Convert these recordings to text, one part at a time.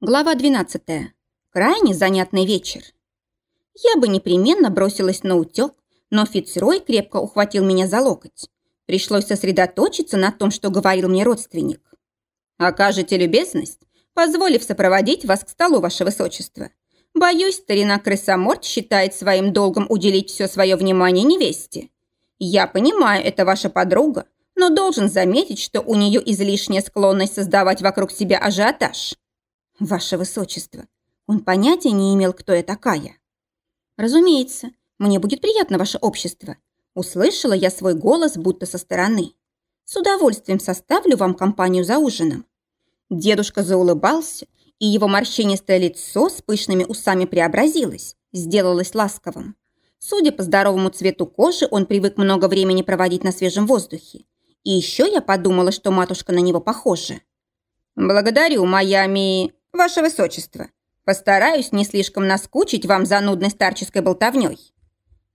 Глава 12. Крайне занятный вечер. Я бы непременно бросилась на утек, но Фицрой крепко ухватил меня за локоть. Пришлось сосредоточиться на том, что говорил мне родственник. «Окажете любезность, позволив сопроводить вас к столу, ваше высочество. Боюсь, старина крысоморт считает своим долгом уделить все свое внимание невесте. Я понимаю, это ваша подруга, но должен заметить, что у нее излишняя склонность создавать вокруг себя ажиотаж». «Ваше высочество, он понятия не имел, кто я такая». «Разумеется, мне будет приятно ваше общество». Услышала я свой голос, будто со стороны. «С удовольствием составлю вам компанию за ужином». Дедушка заулыбался, и его морщинистое лицо с пышными усами преобразилось, сделалось ласковым. Судя по здоровому цвету кожи, он привык много времени проводить на свежем воздухе. И еще я подумала, что матушка на него похожа. «Благодарю, моя ми...» «Ваше высочество, постараюсь не слишком наскучить вам занудной старческой болтовней».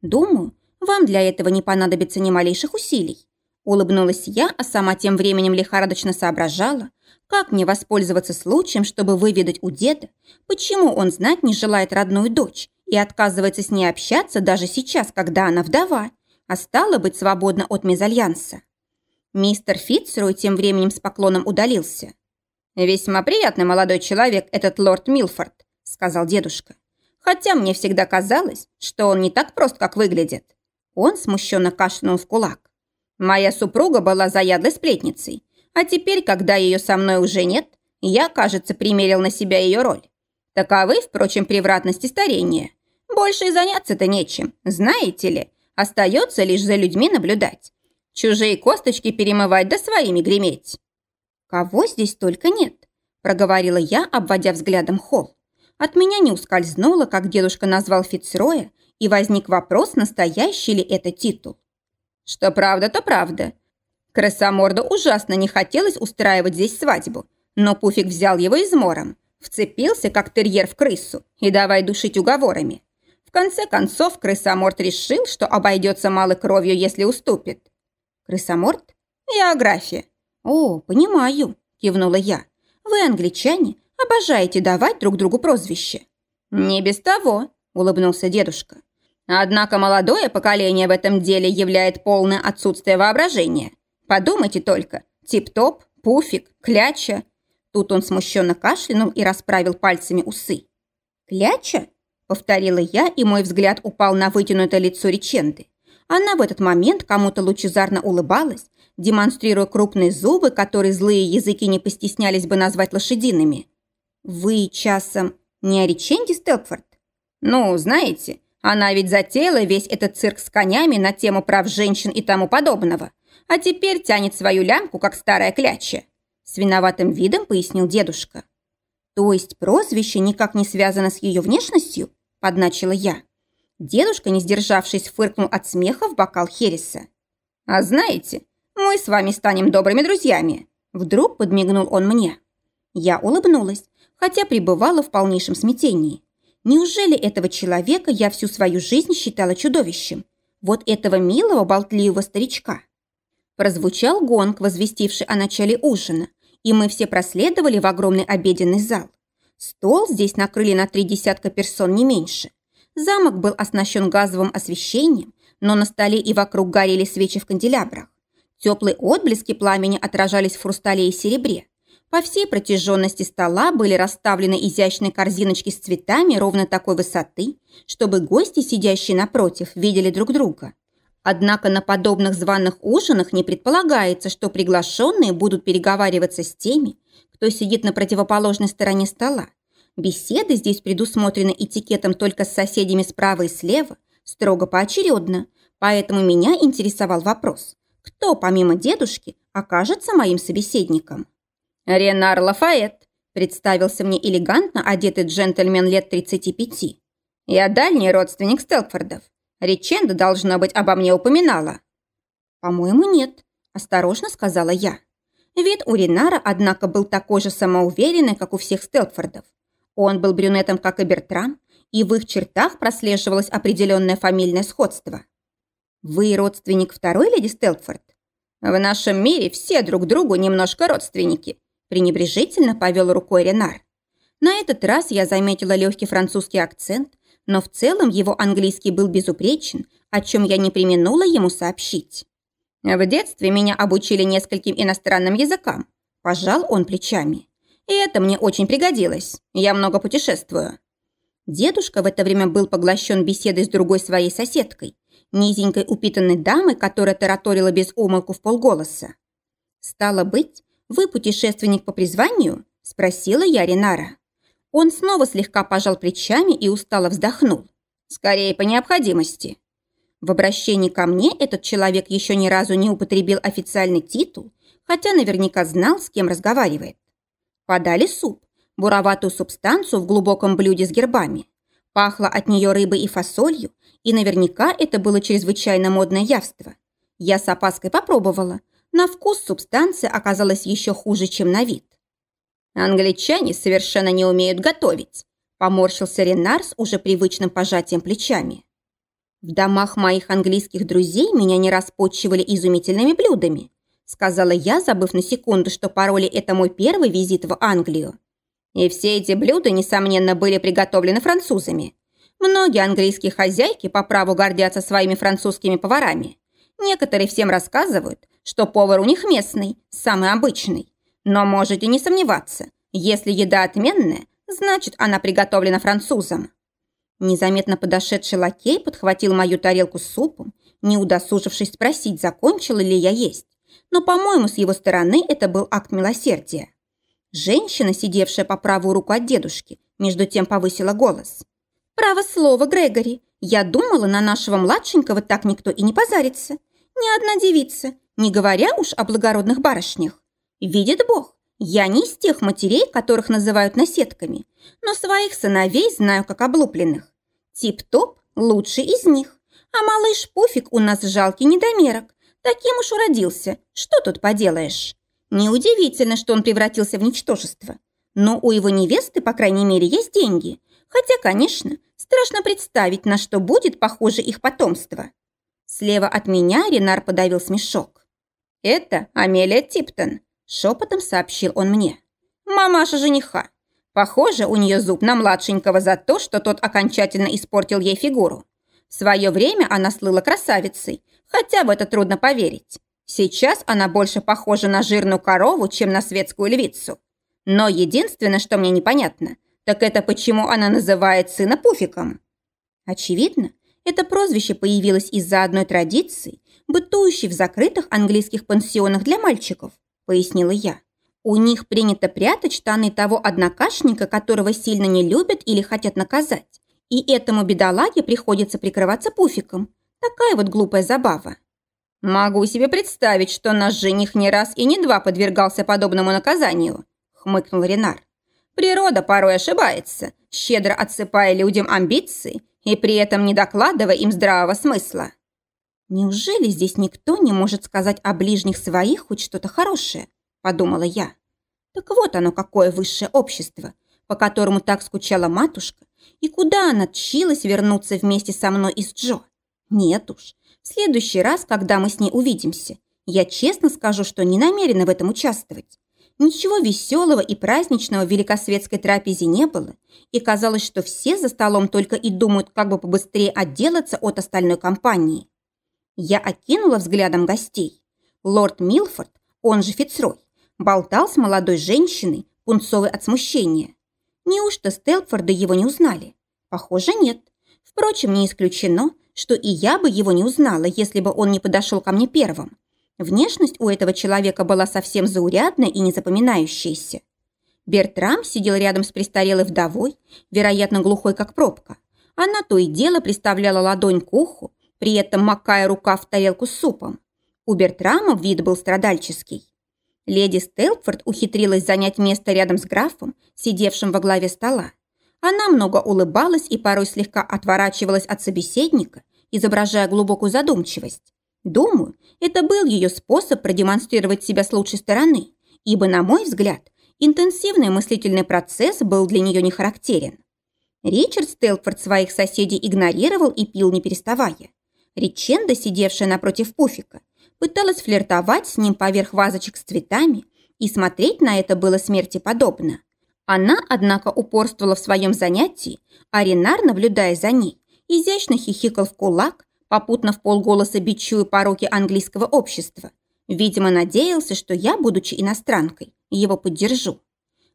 «Думаю, вам для этого не понадобится ни малейших усилий». Улыбнулась я, а сама тем временем лихорадочно соображала, как мне воспользоваться случаем, чтобы выведать у деда, почему он знать не желает родную дочь и отказывается с ней общаться даже сейчас, когда она вдова, а стала быть свободна от мезальянса. Мистер Фитцрой тем временем с поклоном удалился. «Весьма приятный молодой человек этот лорд Милфорд», — сказал дедушка. «Хотя мне всегда казалось, что он не так прост, как выглядит». Он смущенно кашлянул в кулак. «Моя супруга была заядлой сплетницей, а теперь, когда ее со мной уже нет, я, кажется, примерил на себя ее роль. Таковы, впрочем, превратности старения. Больше и заняться-то нечем, знаете ли. Остается лишь за людьми наблюдать. Чужие косточки перемывать да своими греметь. «Кого здесь только нет», – проговорила я, обводя взглядом холл. От меня не ускользнуло, как дедушка назвал Фицроя, и возник вопрос, настоящий ли это титул. Что правда, то правда. Красоморду ужасно не хотелось устраивать здесь свадьбу, но Пуфик взял его измором, вцепился, как терьер в крысу, и давай душить уговорами. В конце концов, крысоморт решил, что обойдется малой кровью, если уступит. Крысоморт? География. «О, понимаю», – кивнула я. «Вы, англичане, обожаете давать друг другу прозвище». «Не без того», – улыбнулся дедушка. «Однако молодое поколение в этом деле являет полное отсутствие воображения. Подумайте только, тип-топ, пуфик, кляча». Тут он смущенно кашлянул и расправил пальцами усы. «Кляча?» – повторила я, и мой взгляд упал на вытянутое лицо реченды. Она в этот момент кому-то лучезарно улыбалась, демонстрируя крупные зубы, которые злые языки не постеснялись бы назвать лошадиными. «Вы часом не о реченде, Стелпфорд?» «Ну, знаете, она ведь затеяла весь этот цирк с конями на тему прав женщин и тому подобного, а теперь тянет свою лямку, как старая кляча», с виноватым видом пояснил дедушка. «То есть прозвище никак не связано с ее внешностью?» – подначила я. Дедушка, не сдержавшись, фыркнул от смеха в бокал Хереса. «А знаете, мы с вами станем добрыми друзьями». Вдруг подмигнул он мне. Я улыбнулась, хотя пребывала в полнейшем смятении. Неужели этого человека я всю свою жизнь считала чудовищем? Вот этого милого болтливого старичка. Прозвучал гонг, возвестивший о начале ужина, и мы все проследовали в огромный обеденный зал. Стол здесь накрыли на три десятка персон не меньше. Замок был оснащен газовым освещением, но на столе и вокруг горели свечи в канделябрах. Теплые отблески пламени отражались в хрустале и серебре. По всей протяженности стола были расставлены изящные корзиночки с цветами ровно такой высоты, чтобы гости, сидящие напротив, видели друг друга. Однако на подобных званых ужинах не предполагается, что приглашенные будут переговариваться с теми, кто сидит на противоположной стороне стола. Беседы здесь предусмотрены этикетом только с соседями справа и слева, строго поочередно, поэтому меня интересовал вопрос, кто, помимо дедушки, окажется моим собеседником. «Ренар Лафайет», представился мне элегантно одетый джентльмен лет 35. «Я дальний родственник Стелкфордов. Реченда, должно быть, обо мне упоминала». «По-моему, нет», – осторожно сказала я. Вид у Ренара, однако, был такой же самоуверенный, как у всех Стелкфордов. Он был брюнетом, как и Бертрам, и в их чертах прослеживалось определенное фамильное сходство. «Вы родственник второй леди Стелкфорд?» «В нашем мире все друг другу немножко родственники», пренебрежительно повел рукой Ренар. На этот раз я заметила легкий французский акцент, но в целом его английский был безупречен, о чем я не применула ему сообщить. В детстве меня обучили нескольким иностранным языкам. Пожал он плечами. И это мне очень пригодилось. Я много путешествую. Дедушка в это время был поглощен беседой с другой своей соседкой, низенькой упитанной дамой, которая тараторила без умолку в полголоса. «Стало быть, вы путешественник по призванию?» – спросила я Ринара. Он снова слегка пожал плечами и устало вздохнул. «Скорее по необходимости». В обращении ко мне этот человек еще ни разу не употребил официальный титул, хотя наверняка знал, с кем разговаривает. Подали суп, буроватую субстанцию в глубоком блюде с гербами. Пахло от нее рыбой и фасолью, и наверняка это было чрезвычайно модное явство. Я с опаской попробовала. На вкус субстанция оказалась еще хуже, чем на вид. «Англичане совершенно не умеют готовить», поморщился Ренар с уже привычным пожатием плечами. «В домах моих английских друзей меня не раз почивали изумительными блюдами», сказала я, забыв на секунду, что пароли это мой первый визит в Англию. И все эти блюда, несомненно, были приготовлены французами. Многие английские хозяйки по праву гордятся своими французскими поварами. Некоторые всем рассказывают, что повар у них местный, самый обычный. Но можете не сомневаться, если еда отменная, значит, она приготовлена французом. Незаметно подошедший лакей подхватил мою тарелку с супом, не удосужившись спросить, закончила ли я есть. Но, по-моему, с его стороны это был акт милосердия. Женщина, сидевшая по правую руку от дедушки, между тем повысила голос. «Право слово, Грегори, я думала, на нашего младшенького так никто и не позарится. Ни одна девица, не говоря уж о благородных барышнях. Видит Бог, я не из тех матерей, которых называют наседками, но своих сыновей знаю как облупленных. Тип-топ лучший из них. А малыш Пуфик у нас жалкий недомерок. Таким уж уродился. Что тут поделаешь?» Неудивительно, что он превратился в ничтожество. Но у его невесты, по крайней мере, есть деньги. Хотя, конечно, страшно представить, на что будет похоже их потомство. Слева от меня Ренар подавил смешок. «Это Амелия Типтон», – шепотом сообщил он мне. «Мамаша жениха. Похоже, у нее зуб на младшенького за то, что тот окончательно испортил ей фигуру. В свое время она слыла красавицей, хотя в это трудно поверить. Сейчас она больше похожа на жирную корову, чем на светскую львицу. Но единственное, что мне непонятно, так это почему она называет сына Пуфиком. Очевидно, это прозвище появилось из-за одной традиции, бытующей в закрытых английских пансионах для мальчиков, пояснила я. У них принято прятать штаны того однокашника, которого сильно не любят или хотят наказать. И этому бедолаге приходится прикрываться пуфиком. Такая вот глупая забава. «Могу себе представить, что наш жених не раз и не два подвергался подобному наказанию», – хмыкнул Ренар. «Природа порой ошибается, щедро отсыпая людям амбиции и при этом не докладывая им здравого смысла». «Неужели здесь никто не может сказать о ближних своих хоть что-то хорошее?» – подумала я. «Так вот оно, какое высшее общество, по которому так скучала матушка, и куда она тщилась вернуться вместе со мной из Джо. Нет уж, в следующий раз, когда мы с ней увидимся, я честно скажу, что не намерена в этом участвовать. Ничего веселого и праздничного в великосветской трапезе не было, и казалось, что все за столом только и думают, как бы побыстрее отделаться от остальной компании. Я окинула взглядом гостей. Лорд Милфорд, он же Фицрой, болтал с молодой женщиной, пунцовой от смущения. Неужто Стелфорды его не узнали? Похоже, нет. Впрочем, не исключено, что и я бы его не узнала, если бы он не подошел ко мне первым. Внешность у этого человека была совсем заурядная и незапоминающаяся. Бертрам сидел рядом с престарелой вдовой, вероятно, глухой как пробка. Она то и дело приставляла ладонь к уху, при этом макая рукав в тарелку с супом. У Бертрама вид был страдальческий. Леди Стелпфорд ухитрилась занять место рядом с графом, сидевшим во главе стола. Она много улыбалась и порой слегка отворачивалась от собеседника, изображая глубокую задумчивость. Думаю, это был ее способ продемонстрировать себя с лучшей стороны, ибо, на мой взгляд, интенсивный мыслительный процесс был для нее не характерен. Ричард Стелфорд своих соседей игнорировал и пил не переставая. Риченда, сидевшая напротив Пуфика, пыталась флиртовать с ним поверх вазочек с цветами, и смотреть на это было смерти подобно. Она, однако, упорствовала в своем занятии, а Ренар, наблюдая за ней, изящно хихикал в кулак, попутно в полголоса бичуя пороки английского общества. Видимо, надеялся, что я, будучи иностранкой, его поддержу.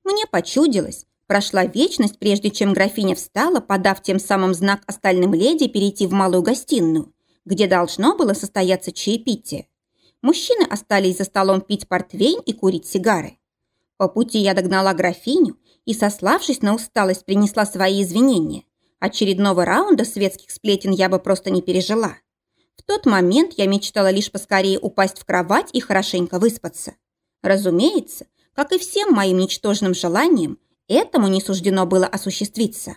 Мне почудилось, прошла вечность, прежде чем графиня встала, подав тем самым знак остальным леди перейти в малую гостиную, где должно было состояться чаепитие. Мужчины остались за столом пить портвейн и курить сигары. По пути я догнала графиню и, сославшись на усталость, принесла свои извинения. Очередного раунда светских сплетен я бы просто не пережила. В тот момент я мечтала лишь поскорее упасть в кровать и хорошенько выспаться. Разумеется, как и всем моим ничтожным желаниям, этому не суждено было осуществиться.